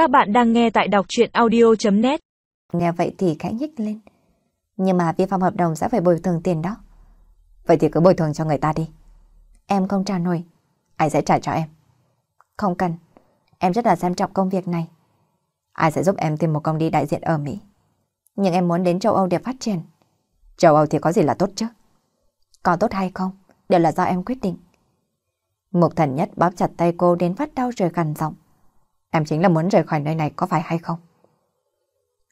Các bạn đang nghe tại đọc chuyện audio.net Nghe vậy thì khẽ nhích lên. Nhưng mà vi phạm hợp đồng sẽ phải bồi thường tiền đó. Vậy thì cứ bồi thường cho người ta đi. Em không trả nổi. Ai sẽ trả cho em? Không cần. Em rất là xem trọng công việc này. Ai sẽ giúp em tìm một công ty đại diện ở Mỹ? Nhưng em muốn đến châu Âu để phát triển. Châu Âu thì có gì là tốt chứ? Có tốt hay không? Đều là do em quyết định. Mục thần nhất bóp chặt tay cô đến phát đau rồi gần giọng. Em chính là muốn rời khỏi nơi này có phải hay không?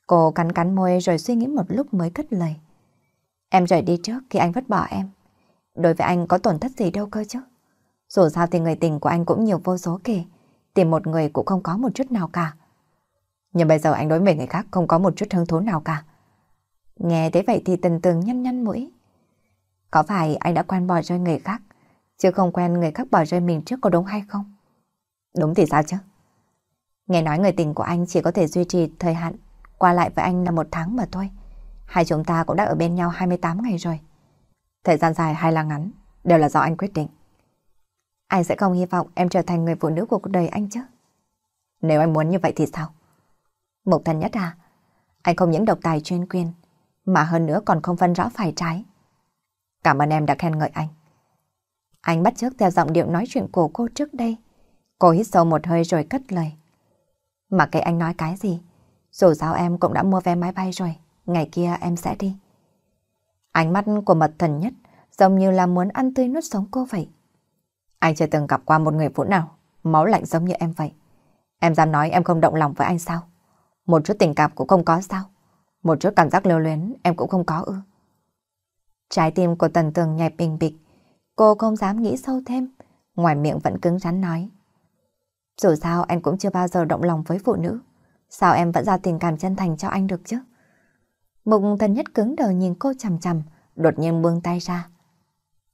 Cô cắn cắn môi rồi suy nghĩ một lúc mới cất lời. Em rời đi trước khi anh vứt bỏ em. Đối với anh có tổn thất gì đâu cơ chứ. Dù sao thì người tình của anh cũng nhiều vô số kể. Tìm một người cũng không có một chút nào cả. Nhưng bây giờ anh đối với người khác không có một chút hứng thú nào cả. Nghe thế vậy thì tần tường nhăn nhăn mũi. Có phải anh đã quen bỏ rơi người khác, chứ không quen người khác bỏ rơi mình trước có đúng hay không? Đúng thì sao chứ? Nghe nói người tình của anh chỉ có thể duy trì thời hạn qua lại với anh là một tháng mà thôi. Hai chúng ta cũng đã ở bên nhau 28 ngày rồi. Thời gian dài hay là ngắn đều là do anh quyết định. Anh sẽ không hy vọng em trở thành người phụ nữ của cuộc đời anh chứ. Nếu anh muốn như vậy thì sao? Mục thần nhất à, anh không những độc tài chuyên quyền, mà hơn nữa còn không phân rõ phải trái. Cảm ơn em đã khen ngợi anh. Anh bắt chước theo giọng điệu nói chuyện của cô trước đây. Cô hít sâu một hơi rồi cất lời. Mà kệ anh nói cái gì, dù sao em cũng đã mua vé máy bay rồi, ngày kia em sẽ đi. Ánh mắt của mật thần nhất giống như là muốn ăn tươi nuốt sống cô vậy. Anh chưa từng gặp qua một người phụ nào máu lạnh giống như em vậy. Em dám nói em không động lòng với anh sao? Một chút tình cảm cũng không có sao? Một chút cảm giác lưu luyến em cũng không có ư? Trái tim của Tần Tường nhảy bình bịch. Cô không dám nghĩ sâu thêm. Ngoài miệng vẫn cứng rắn nói. Dù sao anh cũng chưa bao giờ động lòng với phụ nữ. Sao em vẫn giao tình cảm chân thành cho anh được chứ? Mục thần nhất cứng đờ nhìn cô chằm chằm, đột nhiên buông tay ra.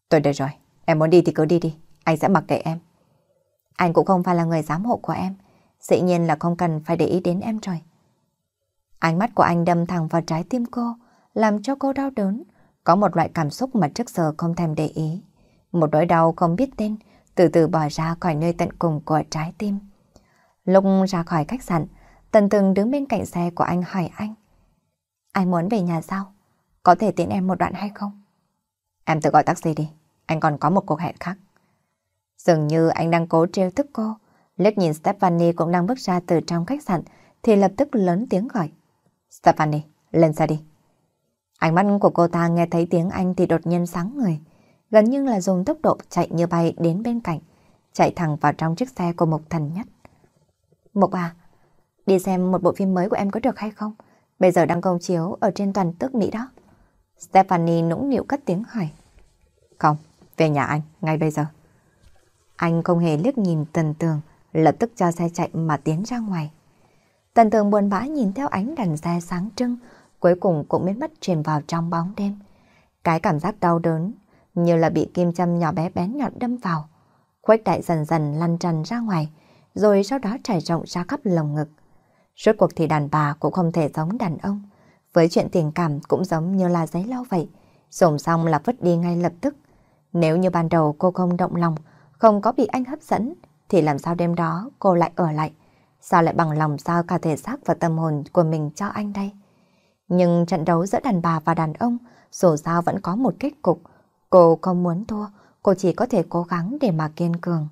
Tôi được rồi, em muốn đi thì cứ đi đi, anh sẽ mặc kệ em. Anh cũng không phải là người giám hộ của em, dĩ nhiên là không cần phải để ý đến em rồi. Ánh mắt của anh đâm thẳng vào trái tim cô, làm cho cô đau đớn, có một loại cảm xúc mà trước giờ không thèm để ý. Một nỗi đau không biết tên, từ từ bỏ ra khỏi nơi tận cùng của trái tim. Lúc ra khỏi khách sạn, Tần từng đứng bên cạnh xe của anh hỏi anh. Anh muốn về nhà sao? Có thể tiện em một đoạn hay không? Em tự gọi taxi đi, anh còn có một cuộc hẹn khác. Dường như anh đang cố trêu tức cô, liếc nhìn Stephanie cũng đang bước ra từ trong khách sạn thì lập tức lớn tiếng gọi. Stephanie, lên xe đi. Ánh mắt của cô ta nghe thấy tiếng anh thì đột nhiên sáng người, gần như là dùng tốc độ chạy như bay đến bên cạnh, chạy thẳng vào trong chiếc xe của Mục Thần Nhất. Mộc à, đi xem một bộ phim mới của em có được hay không? Bây giờ đang công chiếu ở trên toàn tước Mỹ đó. Stephanie nũng nịu cất tiếng hỏi. Không, về nhà anh, ngay bây giờ. Anh không hề liếc nhìn Tần Tường, lập tức cho xe chạy mà tiến ra ngoài. Tần Tường buồn bã nhìn theo ánh đèn xe sáng trưng, cuối cùng cũng biến mất truyền vào trong bóng đêm. Cái cảm giác đau đớn như là bị kim châm nhỏ bé bén nhọn đâm vào. Khuếch đại dần dần lăn trần ra ngoài, rồi sau đó trải rộng ra khắp lồng ngực. Suốt cuộc thì đàn bà cũng không thể giống đàn ông. Với chuyện tình cảm cũng giống như là giấy lau vậy. Dùng xong là vứt đi ngay lập tức. Nếu như ban đầu cô không động lòng, không có bị anh hấp dẫn, thì làm sao đêm đó cô lại ở lại? Sao lại bằng lòng giao cả thể xác và tâm hồn của mình cho anh đây? Nhưng trận đấu giữa đàn bà và đàn ông dù sao vẫn có một kết cục. Cô không muốn thua, cô chỉ có thể cố gắng để mà kiên cường.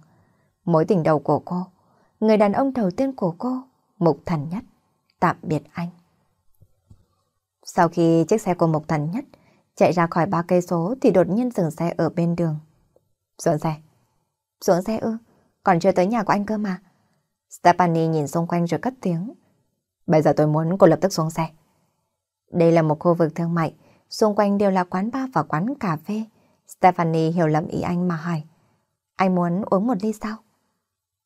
Mối tình đầu của cô, người đàn ông đầu tiên của cô, Mục Thần Nhất, tạm biệt anh. Sau khi chiếc xe của Mục Thần Nhất chạy ra khỏi ba cây số thì đột nhiên dừng xe ở bên đường. Xuống xe. Xuống xe ư? Còn chưa tới nhà của anh cơ mà. Stephanie nhìn xung quanh rồi cất tiếng. Bây giờ tôi muốn cô lập tức xuống xe. Đây là một khu vực thương mại, xung quanh đều là quán bar và quán cà phê. Stephanie hiểu lầm ý anh mà hỏi. Anh muốn uống một ly sao?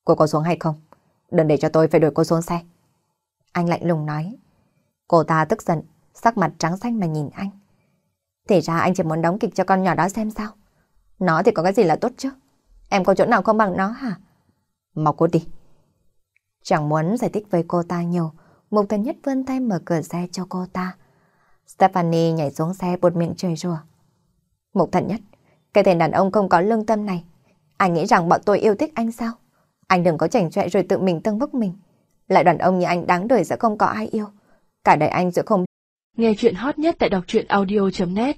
Cô có xuống hay không? Đừng để cho tôi phải đuổi cô xuống xe. Anh lạnh lùng nói. Cô ta tức giận, sắc mặt trắng xanh mà nhìn anh. Thì ra anh chỉ muốn đóng kịch cho con nhỏ đó xem sao. Nó thì có cái gì là tốt chứ? Em có chỗ nào không bằng nó hả? Mau cô đi. Chẳng muốn giải thích với cô ta nhiều, Mục Thần Nhất vươn tay mở cửa xe cho cô ta. Stephanie nhảy xuống xe bột miệng trời rùa. Mục Thần Nhất, cái tên đàn ông không có lương tâm này. Anh nghĩ rằng bọn tôi yêu thích anh sao? Anh đừng có chảnh chọe rồi tự mình tâng bức mình. Lại đàn ông như anh đáng đời sẽ không có ai yêu. Cả đời anh sẽ không... Nghe chuyện hot nhất tại đọc truyện audio.net